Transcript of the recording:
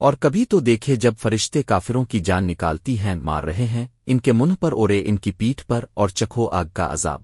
اور کبھی تو دیکھے جب فرشتے کافروں کی جان نکالتی ہیں، مار رہے ہیں، ان کے منہ پر اورے ان کی پیٹھ پر اور چکھو آگ کا عذاب۔